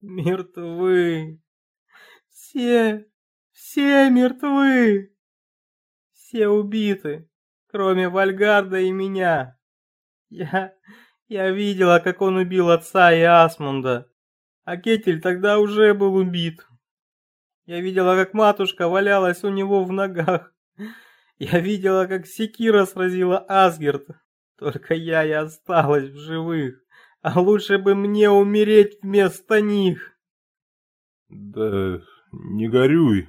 мертвы. Все, все мертвы. Все убиты, кроме Вальгарда и меня. Я, я видела, как он убил отца и Асмунда, а Кетель тогда уже был убит. Я видела, как матушка валялась у него в ногах. Я видела, как секира сразила Асгерт. Только я и осталась в живых. А лучше бы мне умереть вместо них. Да не горюй.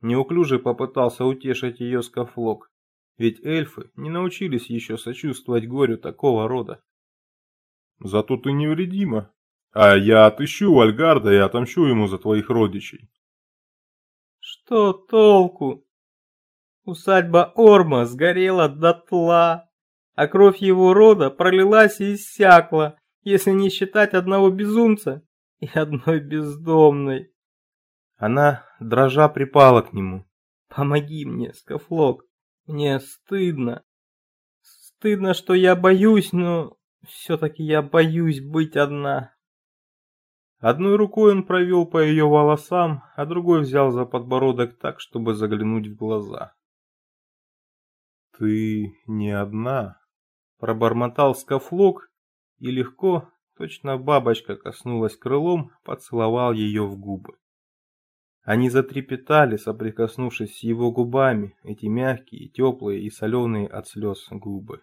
Неуклюже попытался утешить ее Скафлок. Ведь эльфы не научились еще сочувствовать горю такого рода. Зато ты невредима. А я отыщу Вальгарда и отомщу ему за твоих родичей. Что толку? Усадьба Орма сгорела дотла, а кровь его рода пролилась и иссякла, если не считать одного безумца и одной бездомной. Она, дрожа, припала к нему. «Помоги мне, Скафлок, мне стыдно. Стыдно, что я боюсь, но все-таки я боюсь быть одна». Одной рукой он провел по ее волосам, а другой взял за подбородок так, чтобы заглянуть в глаза. «Ты не одна», — пробормотал Скафлок и легко, точно бабочка коснулась крылом, поцеловал ее в губы. Они затрепетали, соприкоснувшись с его губами, эти мягкие, теплые и соленые от слез губы.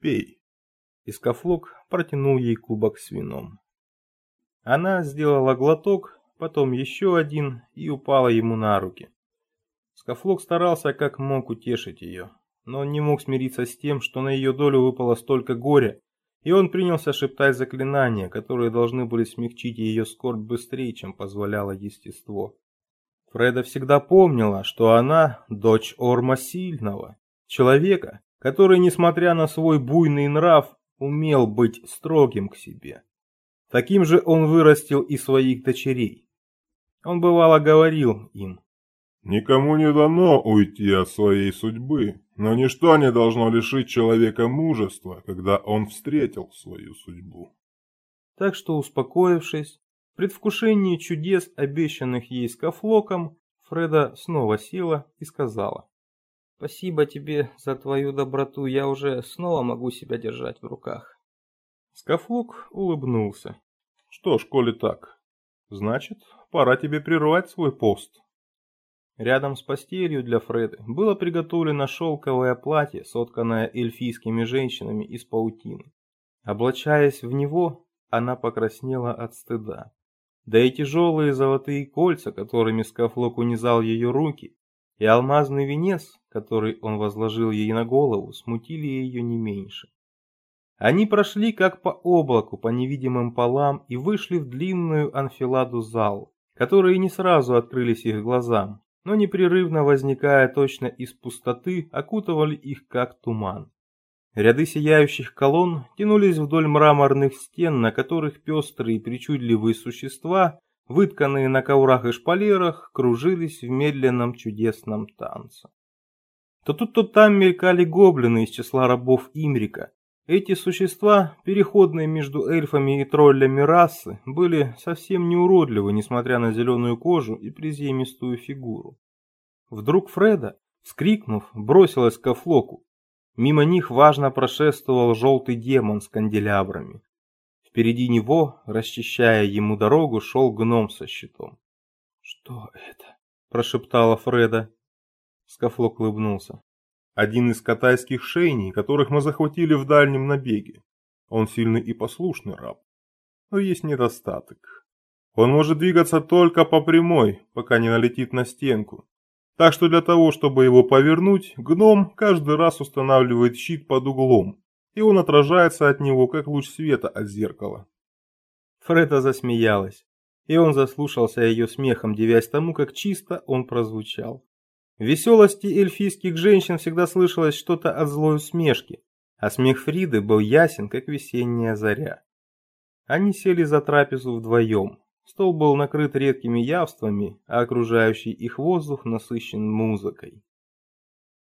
«Пей!» И Скафлок протянул ей кубок с вином. Она сделала глоток, потом еще один и упала ему на руки. Скафлок старался как мог утешить ее, но он не мог смириться с тем, что на ее долю выпало столько горя, и он принялся шептать заклинания, которые должны были смягчить ее скорбь быстрее, чем позволяло естество. Фреда всегда помнила, что она дочь Орма Сильного, человека, который, несмотря на свой буйный нрав, умел быть строгим к себе. Таким же он вырастил и своих дочерей. Он бывало говорил им, Никому не дано уйти от своей судьбы, но ничто не должно лишить человека мужества, когда он встретил свою судьбу. Так что, успокоившись, в предвкушении чудес, обещанных ей скафлоком, Фреда снова села и сказала. «Спасибо тебе за твою доброту, я уже снова могу себя держать в руках». Скафлок улыбнулся. «Что ж, коли так, значит, пора тебе прервать свой пост». Рядом с постелью для Фреды было приготовлено шелковое платье, сотканное эльфийскими женщинами из паутины. Облачаясь в него, она покраснела от стыда. Да и тяжелые золотые кольца, которыми Скафлок унизал ее руки, и алмазный венец, который он возложил ей на голову, смутили ее не меньше. Они прошли как по облаку, по невидимым полам и вышли в длинную анфиладу зал, которые не сразу открылись их глазам, но непрерывно возникая точно из пустоты, окутывали их как туман. Ряды сияющих колонн тянулись вдоль мраморных стен, на которых пестрые причудливые существа, вытканные на коврах и шпалерах, кружились в медленном чудесном танце. То тут, то там мелькали гоблины из числа рабов Имрика. Эти существа, переходные между эльфами и троллями расы, были совсем не уродливы, несмотря на зеленую кожу и приземистую фигуру. Вдруг Фреда, вскрикнув, бросилась к Флоку. Мимо них важно прошествовал желтый демон с канделябрами. Впереди него, расчищая ему дорогу, шел гном со щитом. «Что это?» – прошептала Фреда. Скафлок улыбнулся. «Один из катайских шейней, которых мы захватили в дальнем набеге. Он сильный и послушный раб. Но есть недостаток. Он может двигаться только по прямой, пока не налетит на стенку. Так что для того, чтобы его повернуть, гном каждый раз устанавливает щит под углом, и он отражается от него, как луч света от зеркала. Фреда засмеялась, и он заслушался ее смехом, девясь тому, как чисто он прозвучал. В веселости эльфийских женщин всегда слышалось что-то от злой усмешки, а смех Фриды был ясен, как весенняя заря. Они сели за трапезу вдвоем. Стол был накрыт редкими явствами, а окружающий их воздух насыщен музыкой.